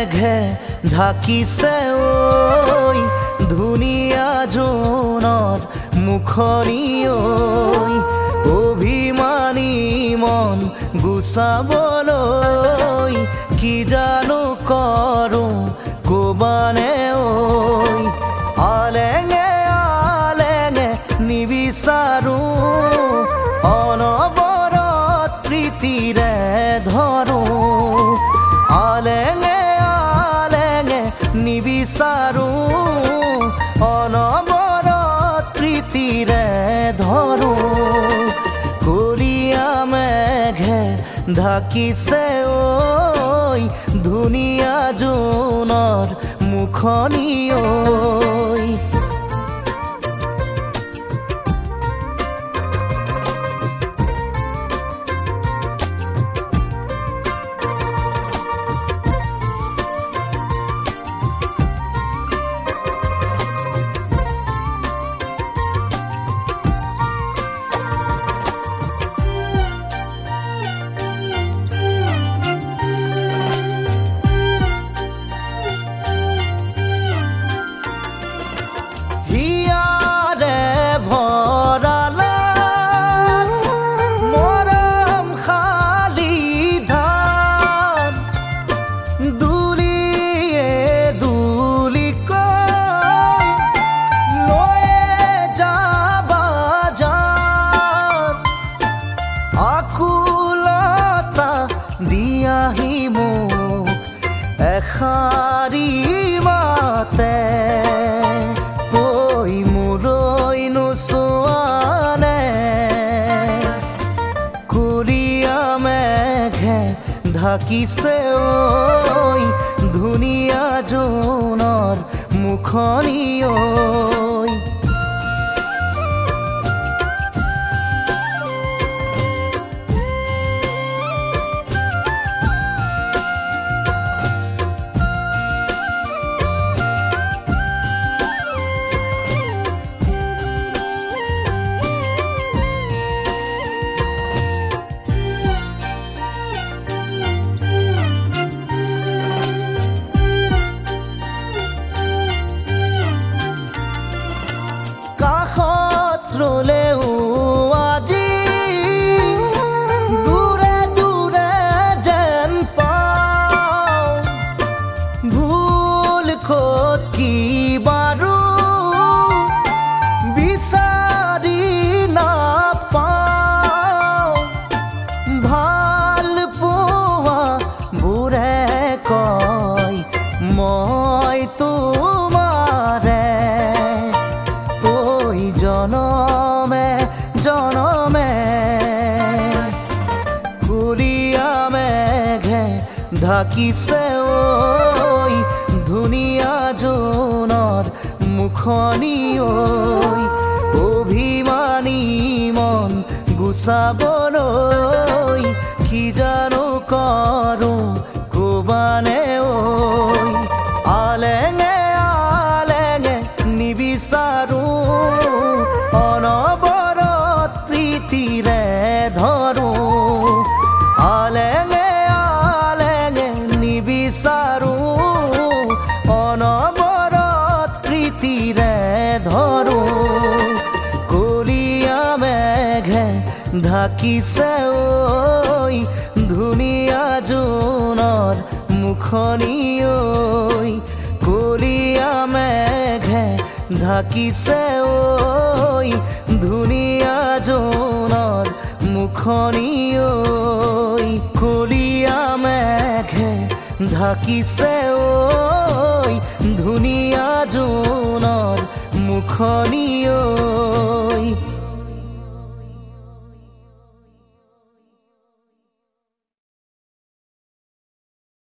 ঢাকিছে ঐ ধুনীয়া জোনৰ মুখনি ঐ অভিমানী মন গুচাবলৈ কি জানো কৰোঁ ক'বানে ঐ আলেঙে আলেঙে নিবিচাৰোঁ ঢাকিছে ঐ ধুনীয়া জোনৰ মুখনি ঢাকিছে ধুনীয়া জোনৰ মুখনি কুলীয়া মেঘে ঢাকিছে ঐ ধুনীয়া জোনৰ মুখনি ঐ অভিমানী মন গুচাবলৈ কি জানো কৰোঁ ক'বানে ঐ। ঢাকিছে ঐ ধুনীয়া জোনৰ মুখনি ঐ কলীয়া মেঘে ঢাকিছে ঐ ধুনীয়া জোনৰ মুখনি ঐ কলীয়া মেঘে ঢাকিছে ঐ ধুনীয়া জোনৰ মুখনি ঐ।